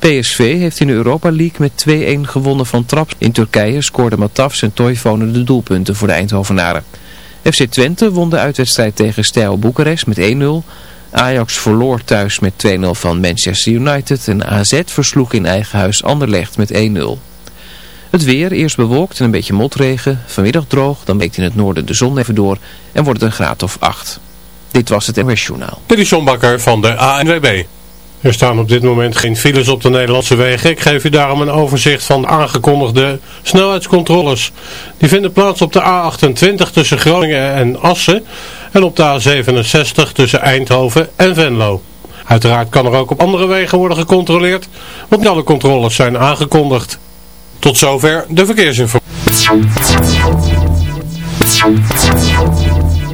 PSV heeft in de Europa League met 2-1 gewonnen van Traps. In Turkije scoorden Matafs en Toivonen de doelpunten voor de Eindhovenaren. FC Twente won de uitwedstrijd tegen Stijl Boekarest met 1-0. Ajax verloor thuis met 2-0 van Manchester United en AZ versloeg in eigen huis Anderlecht met 1-0. Het weer, eerst bewolkt en een beetje motregen, vanmiddag droog, dan weekt in het noorden de zon even door en wordt het een graad of 8. Dit was het NWS Journaal. Dit is van de ANWB. Er staan op dit moment geen files op de Nederlandse wegen. Ik geef u daarom een overzicht van aangekondigde snelheidscontroles. Die vinden plaats op de A28 tussen Groningen en Assen en op de A67 tussen Eindhoven en Venlo. Uiteraard kan er ook op andere wegen worden gecontroleerd, want alle controles zijn aangekondigd. Tot zover de verkeersinformatie.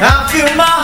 I feel my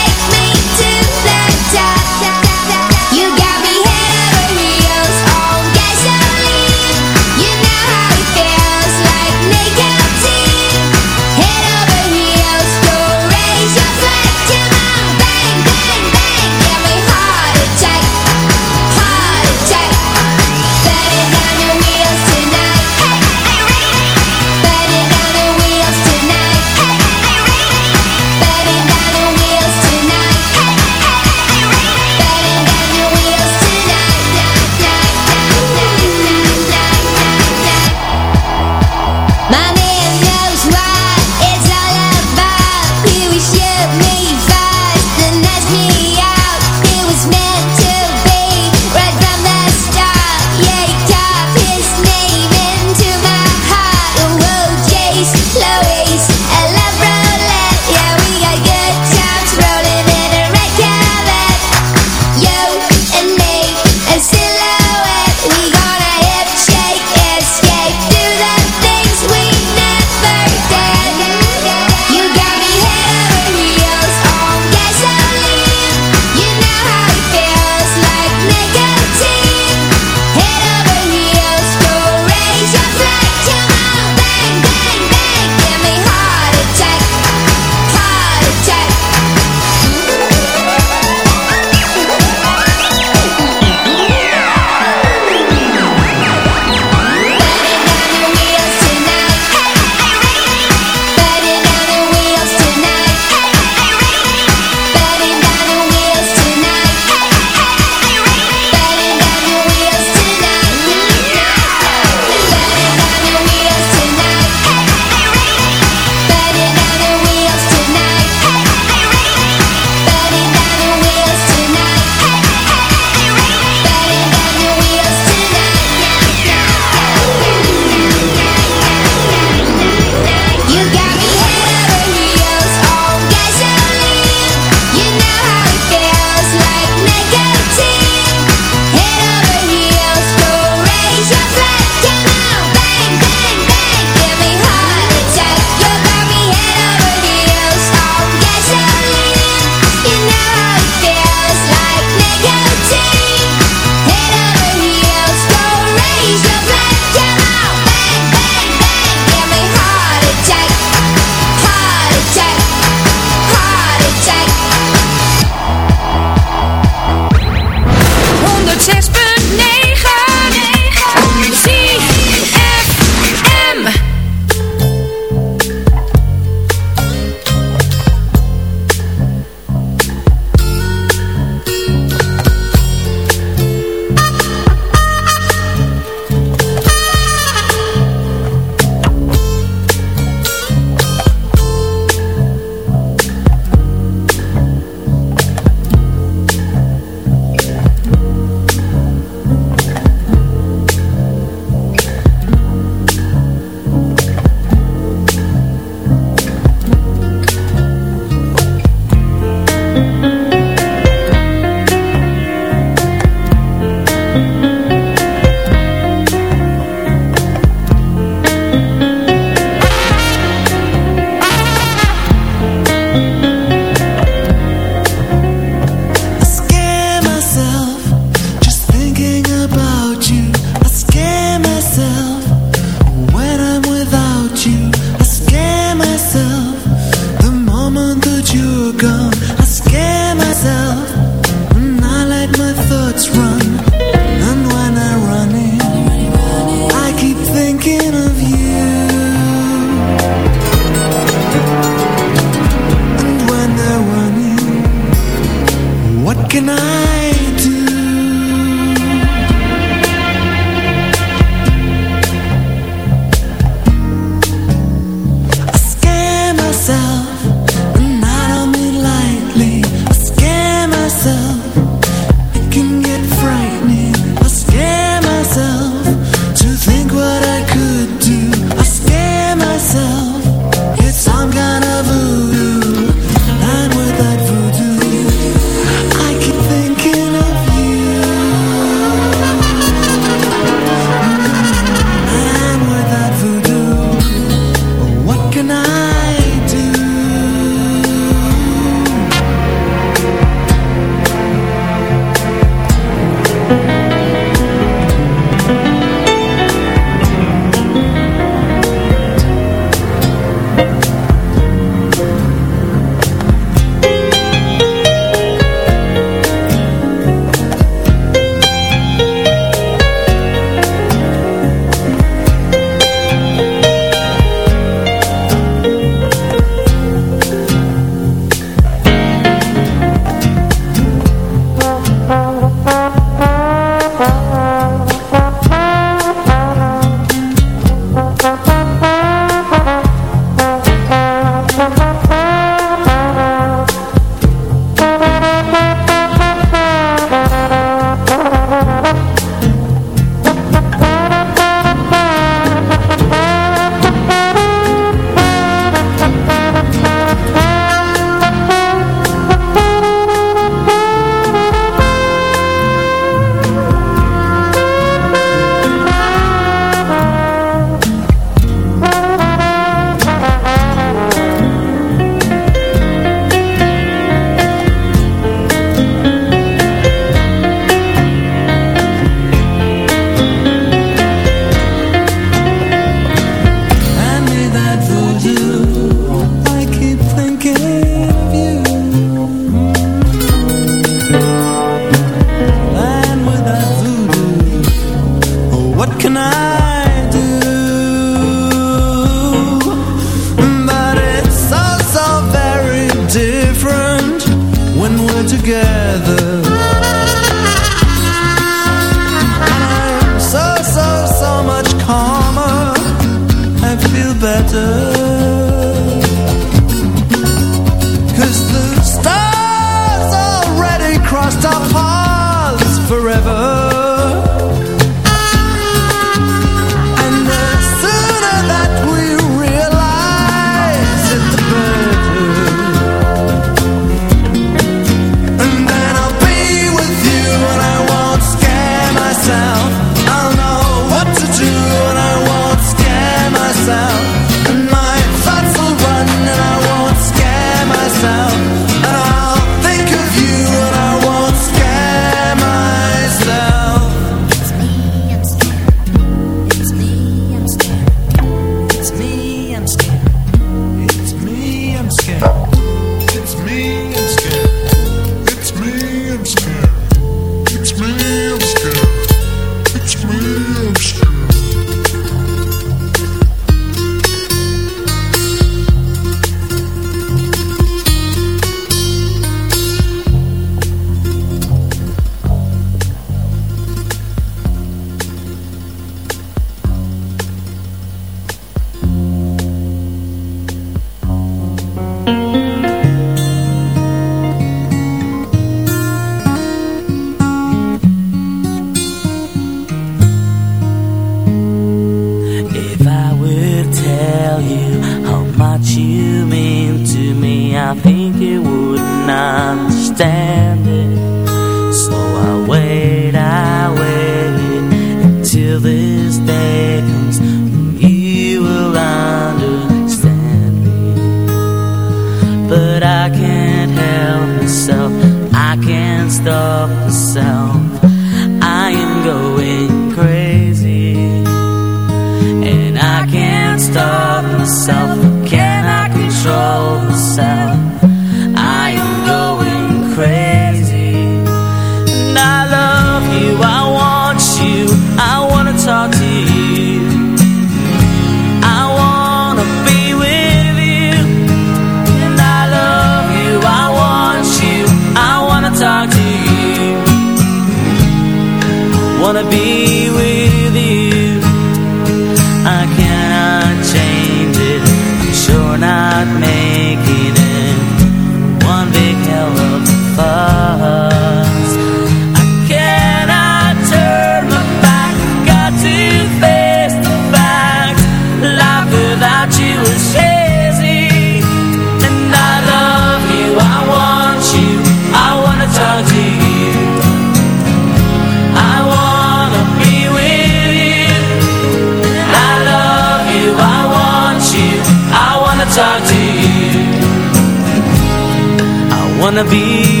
Wanna be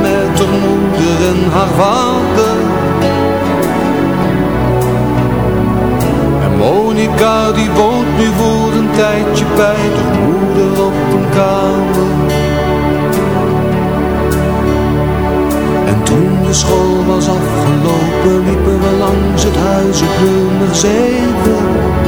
met haar moeder en haar vader. En Monica die woont nu voor een tijdje bij de moeder op een kamer. En toen de school was afgelopen liepen we langs het huis op nummer zeven.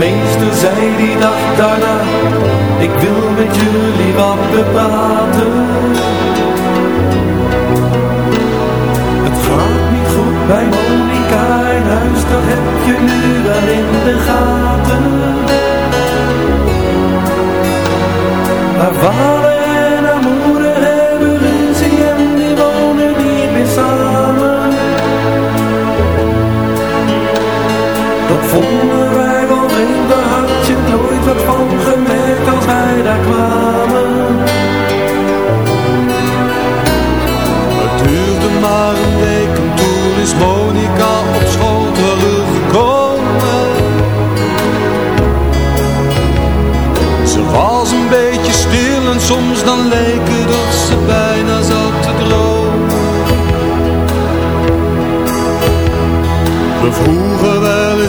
Meester zei die dag daarna, ik wil met jullie wat bepraten. Het gaat bij Monika in huis, dat heb je nu wel in de gaten. Haar vader en haar moeder hebben ruzie en die wonen niet meer samen. Dat vonden daar kwamen. Het duurde maar een week is Monica op school teruggekomen. Ze was een beetje stil en soms dan leek het dat ze bijna zat te dromen. We vroegen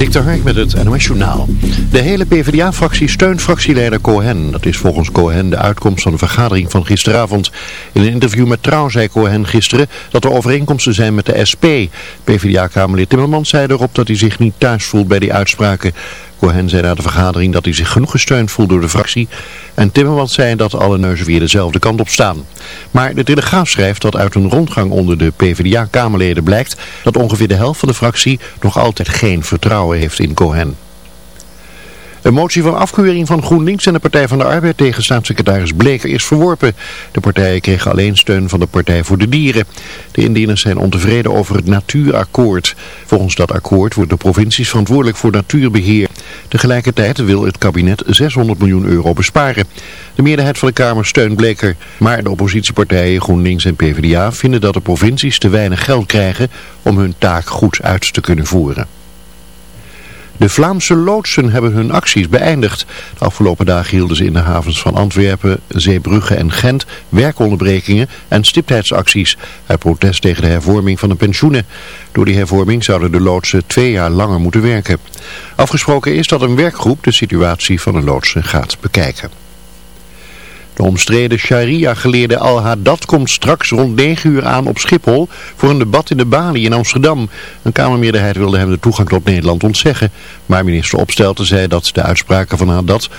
Dikter Hark met het NOS Journaal. De hele PvdA-fractie steunt fractieleider Cohen. Dat is volgens Cohen de uitkomst van de vergadering van gisteravond. In een interview met Trouw zei Cohen gisteren dat er overeenkomsten zijn met de SP. PvdA-kamerlid Timmermans zei erop dat hij zich niet thuis voelt bij die uitspraken. Cohen zei na de vergadering dat hij zich genoeg gesteund voelt door de fractie. En Timmermans zei dat alle neuzen weer dezelfde kant op staan. Maar de Telegraaf schrijft dat uit een rondgang onder de PvdA-kamerleden blijkt dat ongeveer de helft van de fractie nog altijd geen vertrouwen heeft in Cohen. Een motie van afkeuring van GroenLinks en de Partij van de Arbeid tegen staatssecretaris Bleker is verworpen. De partijen kregen alleen steun van de Partij voor de Dieren. De indieners zijn ontevreden over het natuurakkoord. Volgens dat akkoord worden de provincies verantwoordelijk voor natuurbeheer. Tegelijkertijd wil het kabinet 600 miljoen euro besparen. De meerderheid van de Kamer steunt Bleker. Maar de oppositiepartijen GroenLinks en PvdA vinden dat de provincies te weinig geld krijgen om hun taak goed uit te kunnen voeren. De Vlaamse loodsen hebben hun acties beëindigd. De afgelopen dagen hielden ze in de havens van Antwerpen, Zeebrugge en Gent werkonderbrekingen en stiptheidsacties uit protest tegen de hervorming van de pensioenen. Door die hervorming zouden de loodsen twee jaar langer moeten werken. Afgesproken is dat een werkgroep de situatie van de loodsen gaat bekijken. De omstreden sharia-geleerde Al-Haddad komt straks rond 9 uur aan op Schiphol voor een debat in de Bali in Amsterdam. Een Kamermeerderheid wilde hem de toegang tot Nederland ontzeggen. Maar minister Opstelten zei dat de uitspraken van Haddad